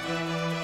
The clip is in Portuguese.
Música